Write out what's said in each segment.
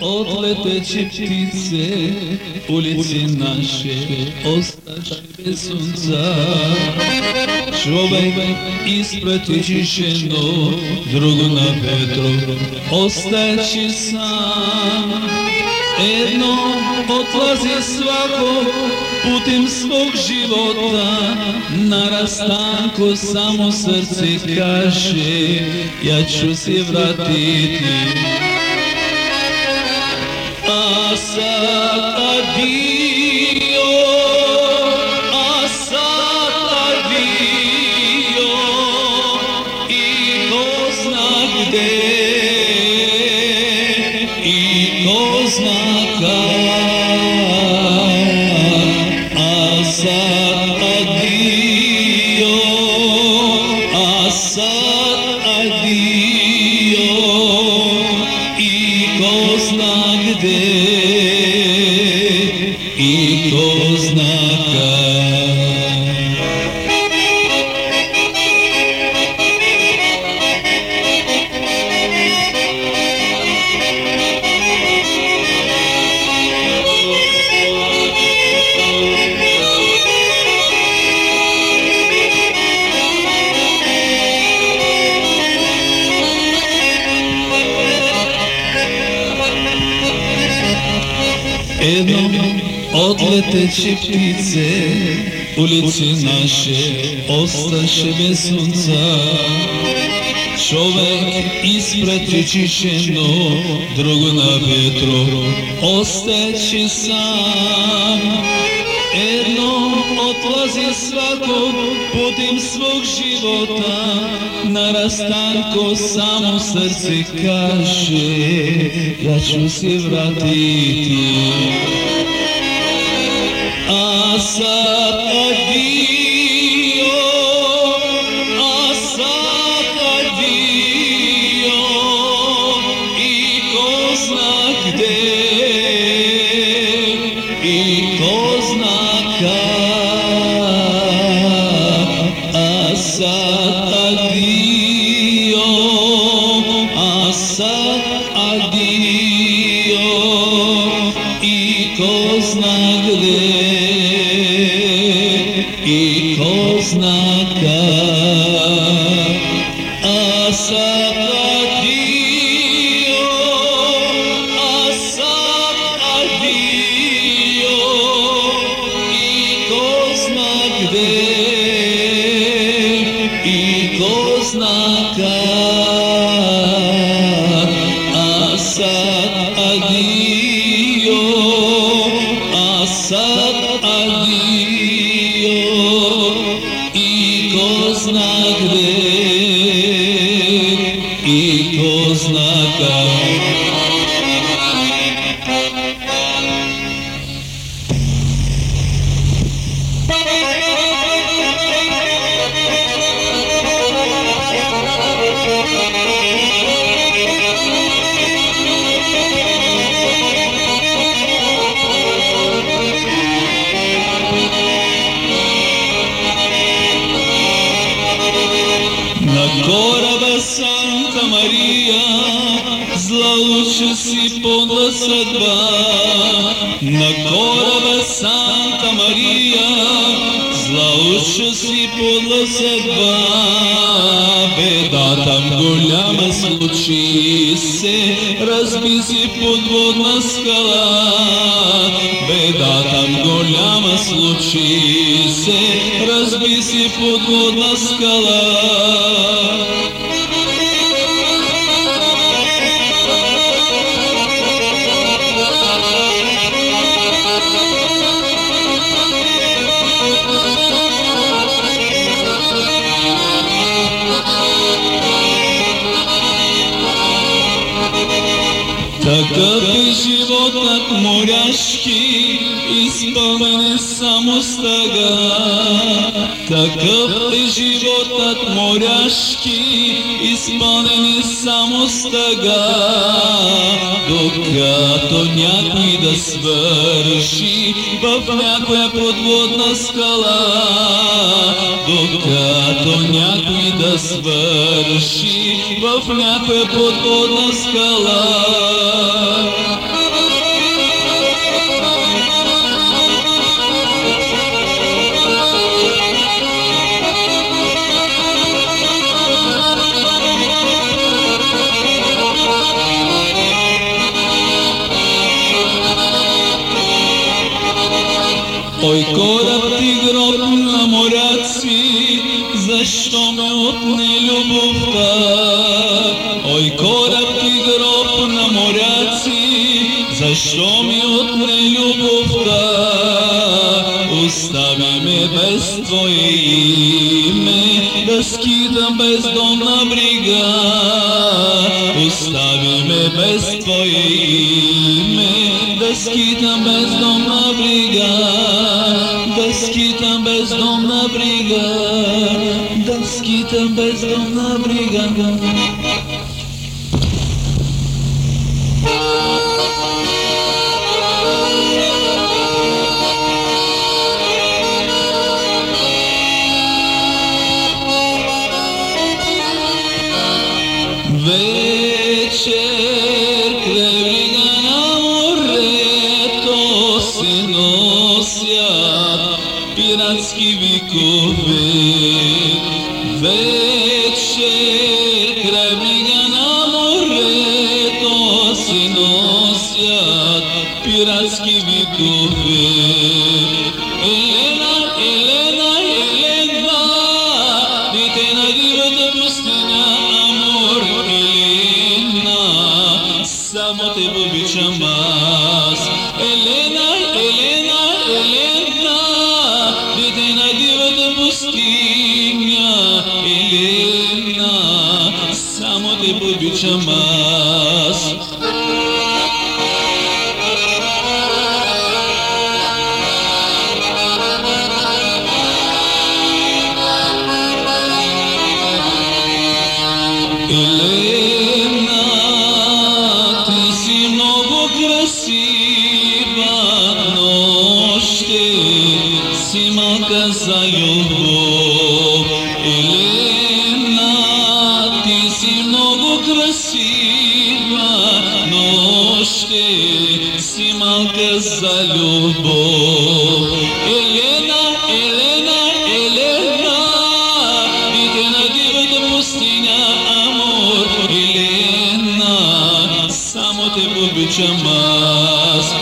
Отлетечи птице, улици наши, осташе без сонца. Човек изпратиш едно, друго на Петро, остачи сам. Едно отлази свако путем свog života, na rastanku samo srce kaže, ja ću se vratiti. Deus na oh. Осташе без сонца. Човек изпратичиш едно, друго на ветро, остаче сам. Едно отлази свако путем свog života, na rastanku samo srce kaže, ja ću se vratiti. A sad и знака. Злоуча си подла съдба. Беда там голяма случи се, разби си подводна скала. Беда там голяма случи се, разби си подводна скала. Животът моряшки, изпълнен е само с тъга. Докато някой да свърши в някоя подводна скала. Докато някой да свърши в някоя подводна скала. Отне любовта? Ой, кораб ти гроб на моряци, защо ми отне любовта? Остави ме без Твое име, да скитам без дом на брига. Остави ме без Твое име, да скитам без дом на брига. Да скитам без дом на брига. Да скитам без дом на брига. Те обичам аз. Елена, Елена, Елена, дете на дивата пустиня, Елена, само само те обичам аз.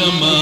Обичам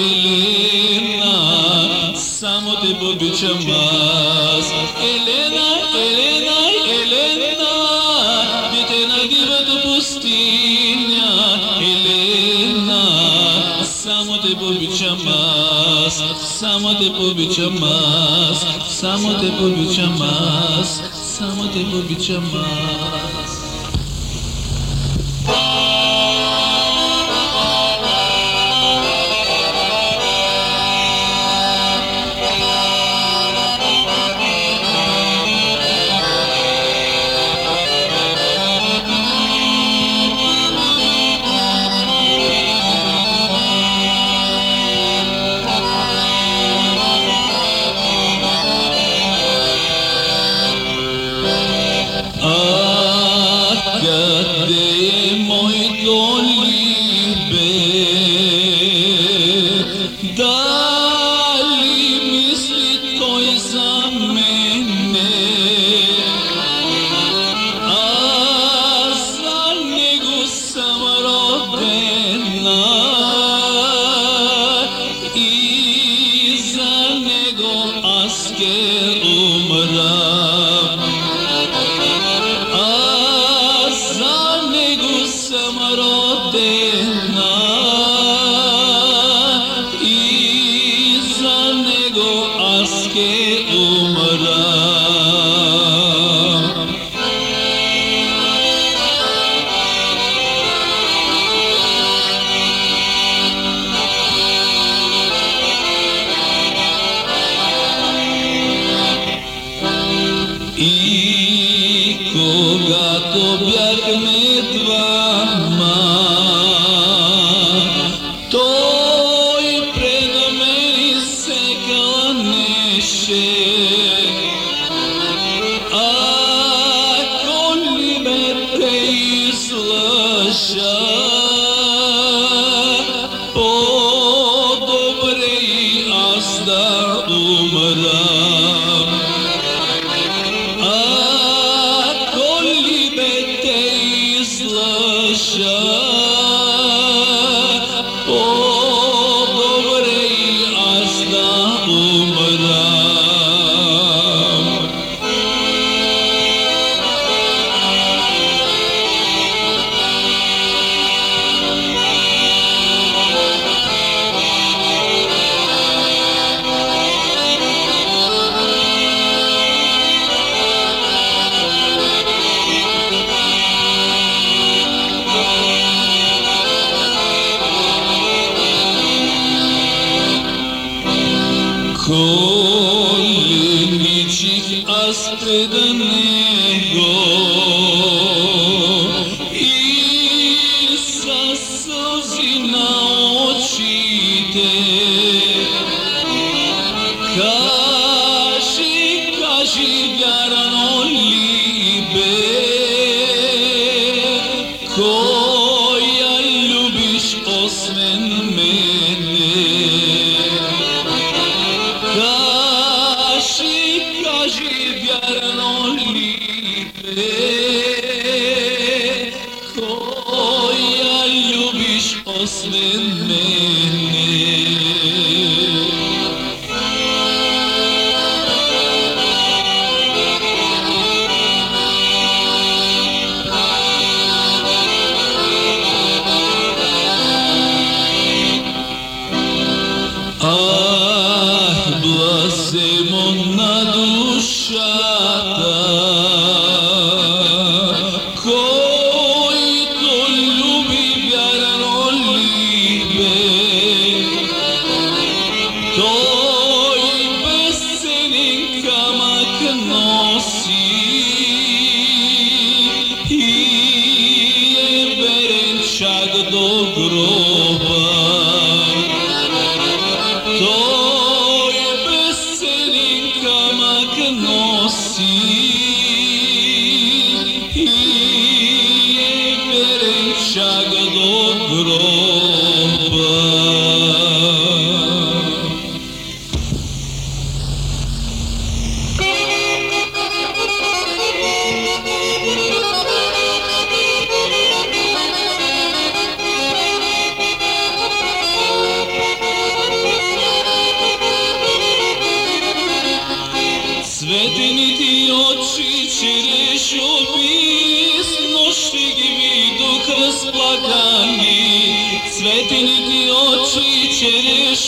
амор, Елена, само те обичам аз. Елена, Елена, Елена, дете на дивата пустиня, Елена, само те обичам аз, само те обичам аз, само те обичам аз, само те обичам аз. Загласи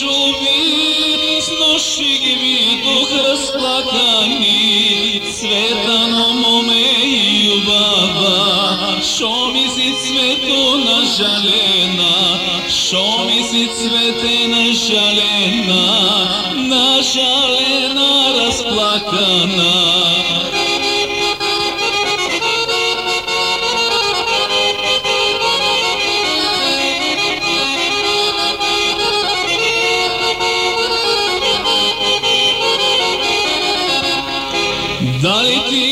шуми с нощи ги дух разплакани, света на моме и убава, шоми си цвето на жалена, шоми си цвете на жалена, на жалена разплакана. Dale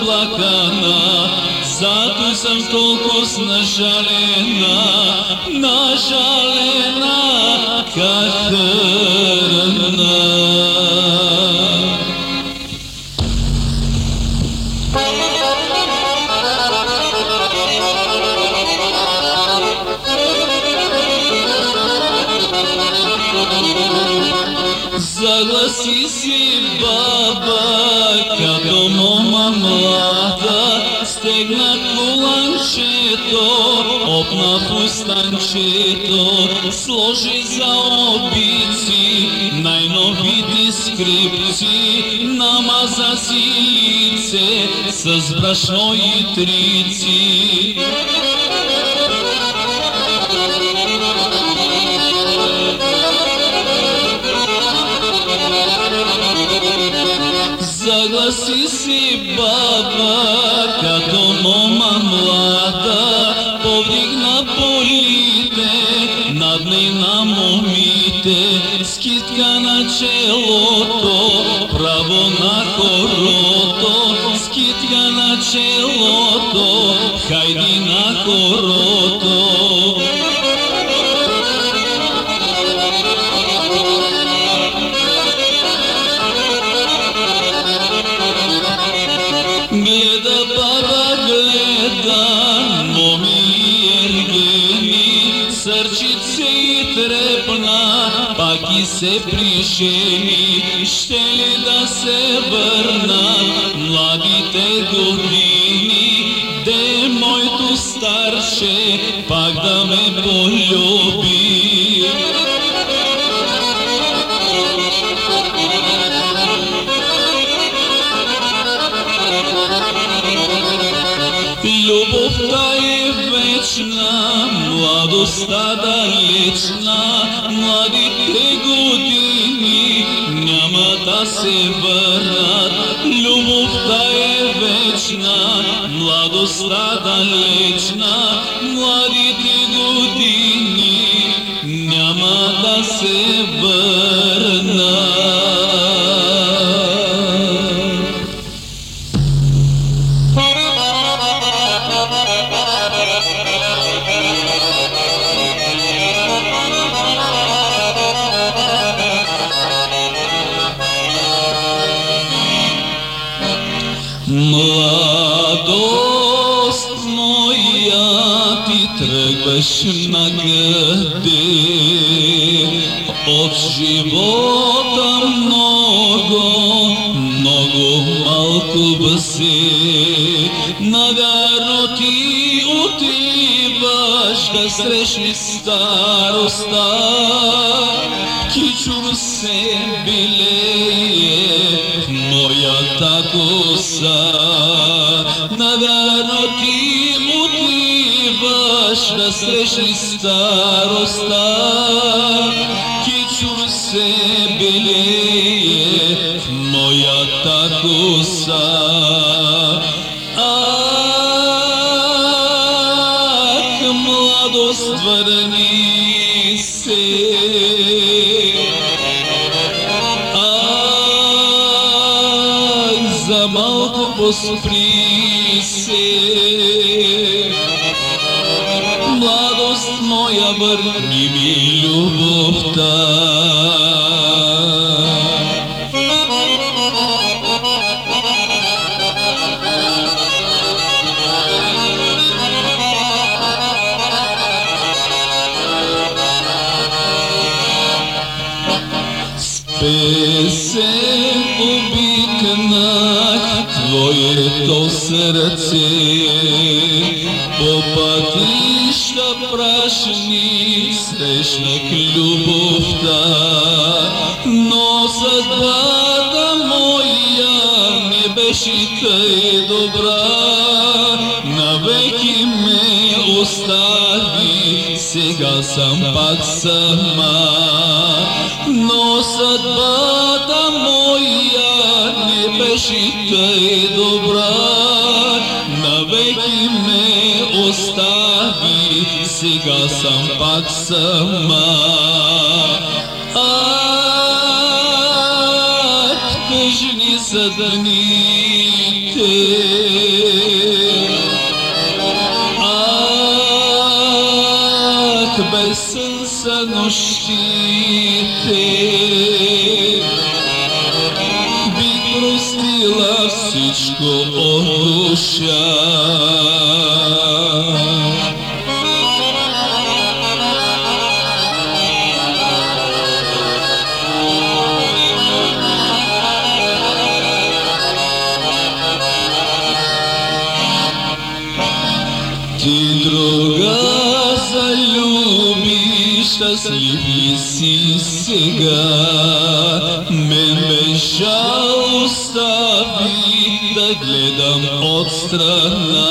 заplakana Zato sam toliko snažalena Nažalena kad hrna опна фустанчето, сложи за обици, най-новите скрипци, намаза си лице с брашно и трици. Загласи си баба, като мома млада, Жадний нам уміти, э, скидка на чело то. Пришени, ще ли да се върна младите години, де моето старше пак да ме полюби. Любовта е вечна, младостта далечна, младите няма да се върнат. Любовта е вечна, младостта далечна, живота много, много малко бъсе. Навярно ти отиваш да срещнеш староста, кичур се билее в моята коса. Навярно ти отиваш да срещнеш староста, ми съм пак сама. Но съдбата моя не беше тъй добра, навеки ме остави, сега съм пак сама. Ах, тъжни са дните, сега. Мен беша остави да гледам отстрана.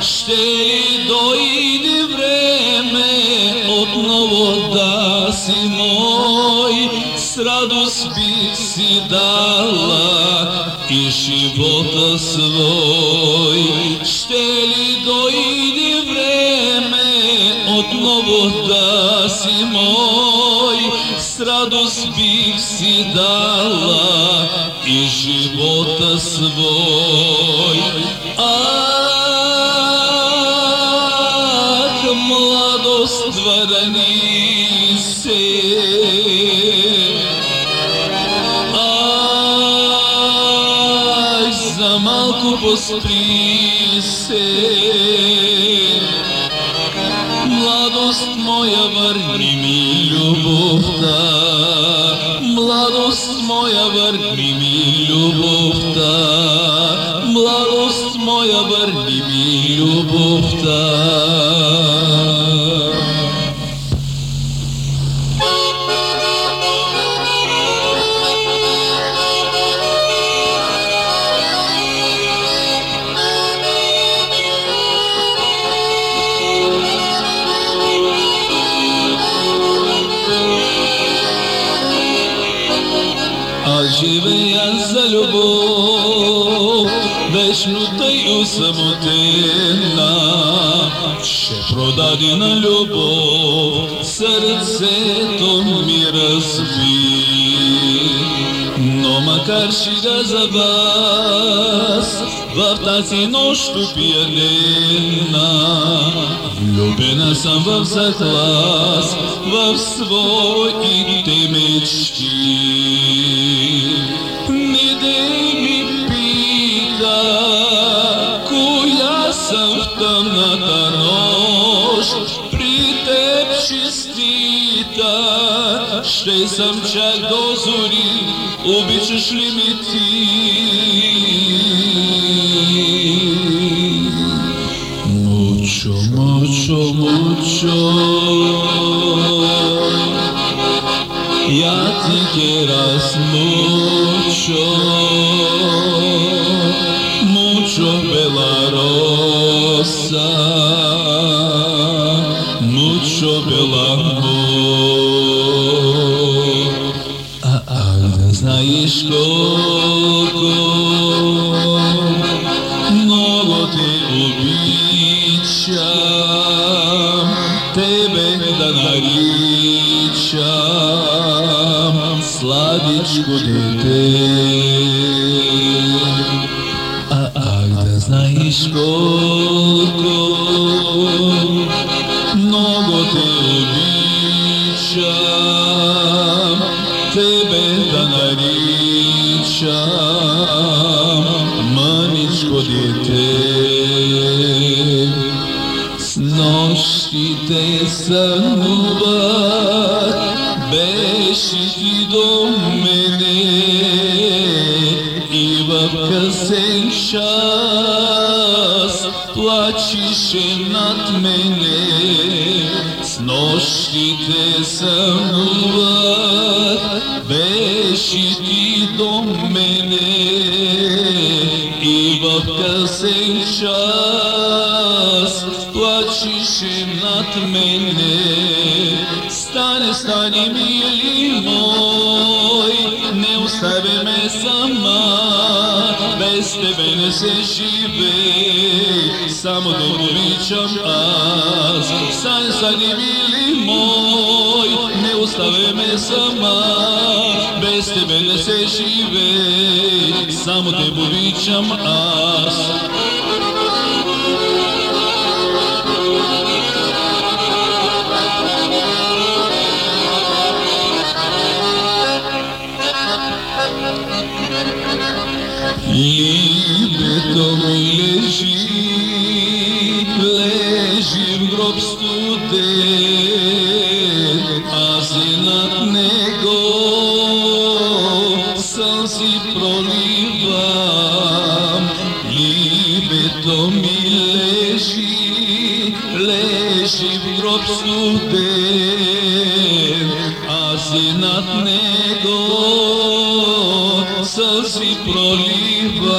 Ще ли дойде време отново да си мой, с радост бих си дала и живота свой. Бих си дала и живота свой. Ах, младост върни се, Ай, за малко Младост моя, върни ми продаде на любов, сърцето ми разби. Но макар шига за вас, в тази нощ пиянена, влюбена съм в захлас, в своите мечти. Не дей ми пита, коя съм в тъмната Štej sam čak do zori, ubićeš li mi ti? Без тебе не се живей, само да обичам аз. Стане, стане, мили мой, не оставя ме сама, без тебе не се живей, само те обичам аз и над него сълзи проливам.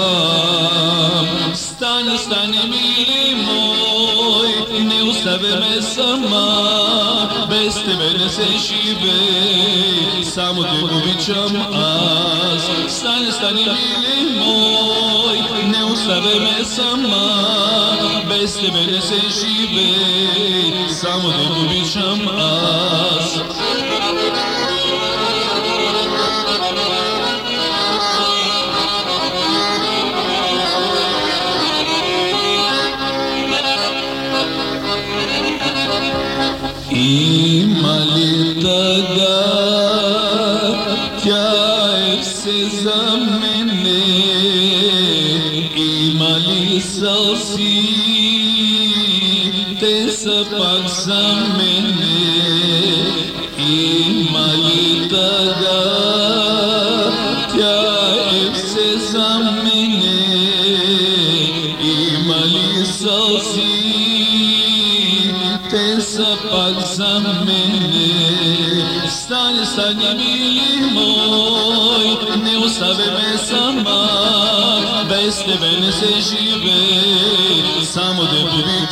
Стане, стане, мили мой, не оставя ме сама, без тебе не се живей, само те обичам аз. Стане, стане, мили мой, не оставя ме сама, без тебе не се живей, само те обичам аз. Mm-hmm.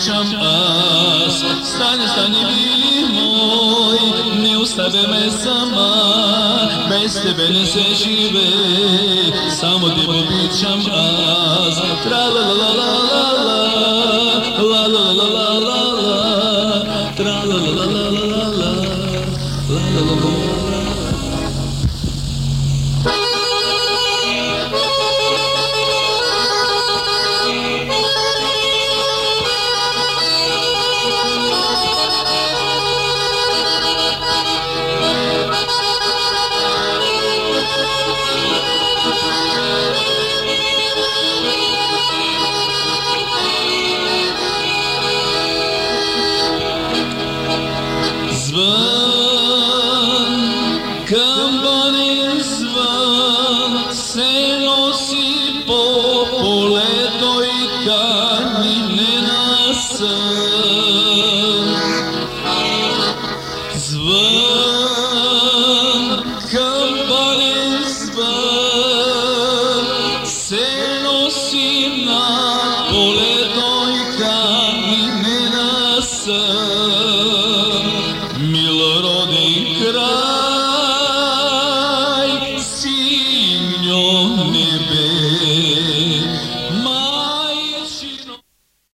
Обичам аз. Стани, стани, мили мой, не оставя ме сама, без тебе не се живее, само да обичам аз. Тра-ла-ла-ла-ла-ла, ла-ла-ла-ла-ла-ла.